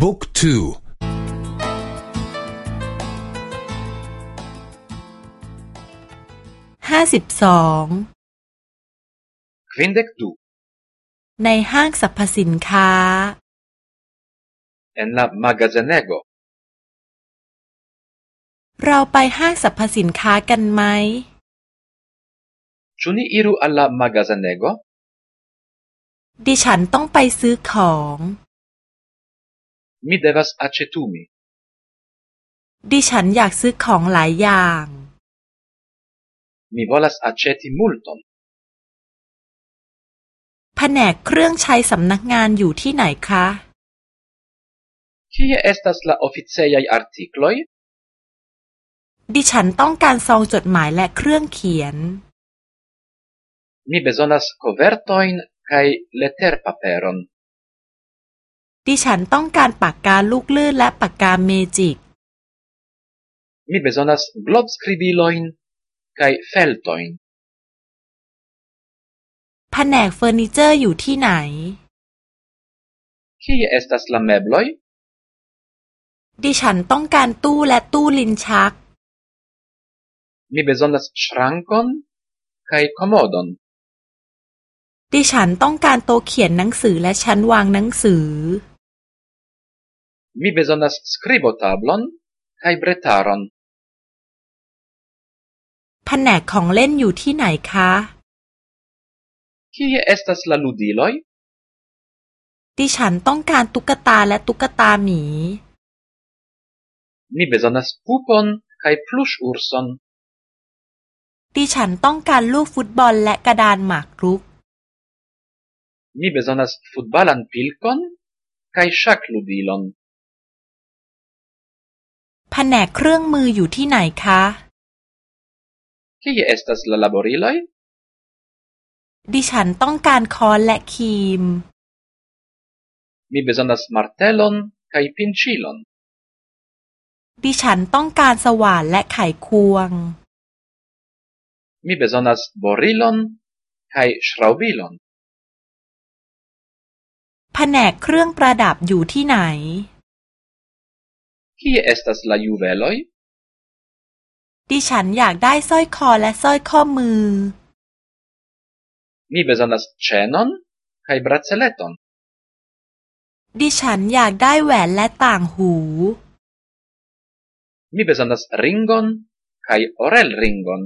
บุ๊กทูห้าสิบสองควินเด็กตูในห้างสรรพสินค้า en la magazanego เราไปห้างสรรพสินค้ากันไหม Ĉu ni iru al la magazanego? ดิฉันต้องไปซื้อของ Mi devas aĉetumi. ดิฉันอยากซื้อของหลายอย่าง Mi volas aĉeti multon. แผนกเครื่องใช้สำนักงานอยู่ที่ไหนคะ Kie estas la oficejaj artikloj? ดิฉันต้องการซองจดหมายและเครื่องเขียน Mi bezonas kovertojn kaj leterpaperon. ดิฉันต้องการปากกาลูกลื่นและปากกาเมจิก Mi bezonas globskribilojn kaj feltojn. แผนกเฟอร์นิเจอร์อยู่ที่ไหน Kie estas la mebloj? ดิฉันต้องการตู้และตู้ลิ้นชัก Mi bezonas ŝrankon kaj komodon. ดิฉันต้องการโต๊ะเขียนหนังสือและชั้นวางหนังสือ Mi bezonas skribotablon kaj bretaron. แผนกของเล่นอยู่ที่ไหนคะ Kie estas la ludiloj? ดิฉันต้องการตุ๊กตาและตุ๊กตาหมี Mi bezonas pupon kaj pluŝurson. ดิฉันต้องการลูกฟุตบอลและกระดานหมากรุก Mi bezonas futbalan pilkon kaj ŝakludilon. แผนกเครื่องมืออยู่ที่ไหนคะ Kie estas la laboriloj? ดิฉันต้องการค้อนและครีม Mi bezonas martelon kaj pinĉilon. ดิฉันต้องการสว่านและไขควง Mi bezonas borilon kaj ŝraŭbilon. แผนกเครื่องประดับอยู่ที่ไหน Kie estas la juveloj? ดิฉันอยากได้สร้อยคอและสร้อยข้อมือ Mi bezonas ĉenon kaj braceleton. ดิฉันอยากได้แหวนและต่างหู Mi bezonas ringon kaj orelringon.